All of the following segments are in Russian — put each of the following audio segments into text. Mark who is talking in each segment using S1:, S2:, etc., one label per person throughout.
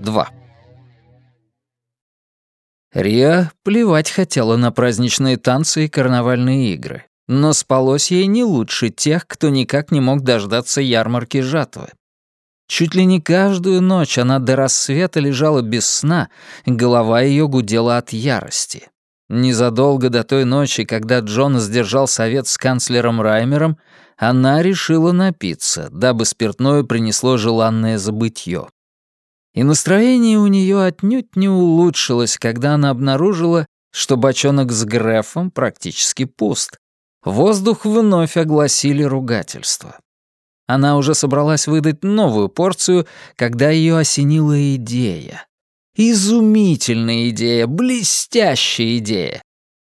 S1: 2. Риа плевать хотела на праздничные танцы и карнавальные игры, но спалось ей не лучше тех, кто никак не мог дождаться ярмарки жатвы. Чуть ли не каждую ночь она до рассвета лежала без сна, голова ее гудела от ярости. Незадолго до той ночи, когда Джон сдержал совет с канцлером Раймером, она решила напиться, дабы спиртное принесло желанное забытье. И настроение у нее отнюдь не улучшилось, когда она обнаружила, что бочонок с Грефом практически пуст. Воздух вновь огласили ругательство. Она уже собралась выдать новую порцию, когда ее осенила идея. Изумительная идея, блестящая идея.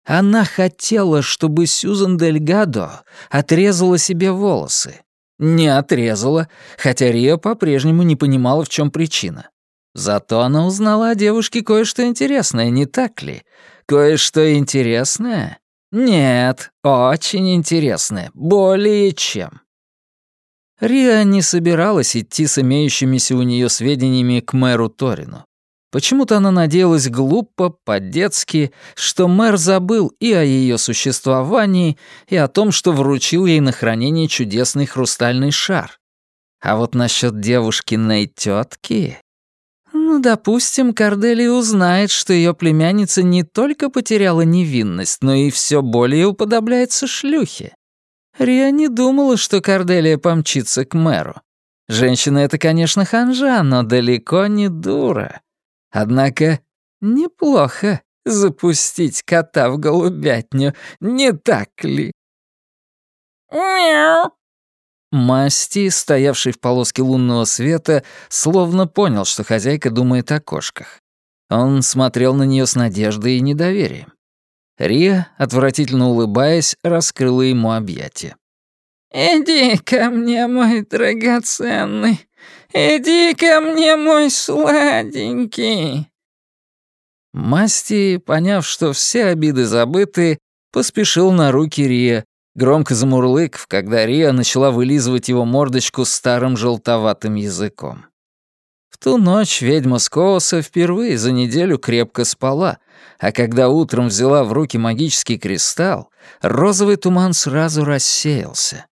S1: Она хотела, чтобы Сьюзан Дельгадо отрезала себе волосы. Не отрезала, хотя Рио по-прежнему не понимала, в чем причина. Зато она узнала о девушке кое-что интересное, не так ли? Кое-что интересное? Нет, очень интересное, более чем. Риа не собиралась идти с имеющимися у нее сведениями к мэру Торину. Почему-то она надеялась глупо, по-детски, что мэр забыл и о ее существовании, и о том, что вручил ей на хранение чудесный хрустальный шар. А вот насчет девушкиной тетки... Ну, допустим, Кардели узнает, что ее племянница не только потеряла невинность, но и все более уподобляется шлюхе. Риа не думала, что Корделия помчится к мэру. Женщина это, конечно, ханжа, но далеко не дура. Однако неплохо запустить кота в голубятню, не так ли? «Мяу!» Масти, стоявший в полоске лунного света, словно понял, что хозяйка думает о кошках. Он смотрел на нее с надеждой и недоверием. Рия, отвратительно улыбаясь, раскрыла ему объятия. «Иди ко мне, мой драгоценный, иди ко мне, мой сладенький». Масти, поняв, что все обиды забыты, поспешил на руки Рия, громко замурлыков, когда Рия начала вылизывать его мордочку старым желтоватым языком. В ту ночь ведьма Скоуса впервые за неделю крепко спала, а когда утром взяла в руки магический кристалл, розовый туман сразу рассеялся.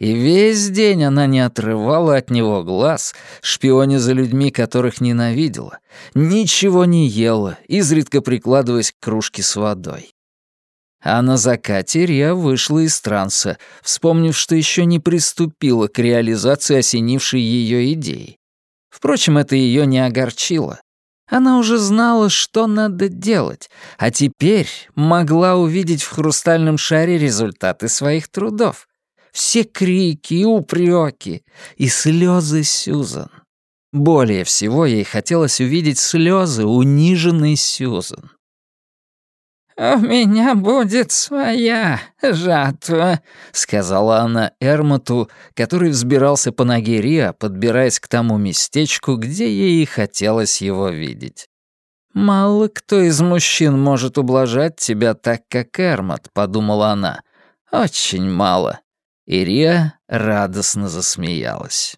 S1: И весь день она не отрывала от него глаз, шпионя за людьми, которых ненавидела, ничего не ела, изредка прикладываясь к кружке с водой. А на закате Риа вышла из транса, вспомнив, что еще не приступила к реализации осенившей ее идеи. Впрочем, это ее не огорчило. Она уже знала, что надо делать, а теперь могла увидеть в хрустальном шаре результаты своих трудов. Все крики и упреки, и слезы Сьюзан. Более всего ей хотелось увидеть слезы униженной Сьюзан. «У меня будет своя жатва», — сказала она Эрмоту, который взбирался по ноге Риа, подбираясь к тому местечку, где ей хотелось его видеть. «Мало кто из мужчин может ублажать тебя так, как Эрмот», — подумала она. «Очень мало». И Риа радостно засмеялась.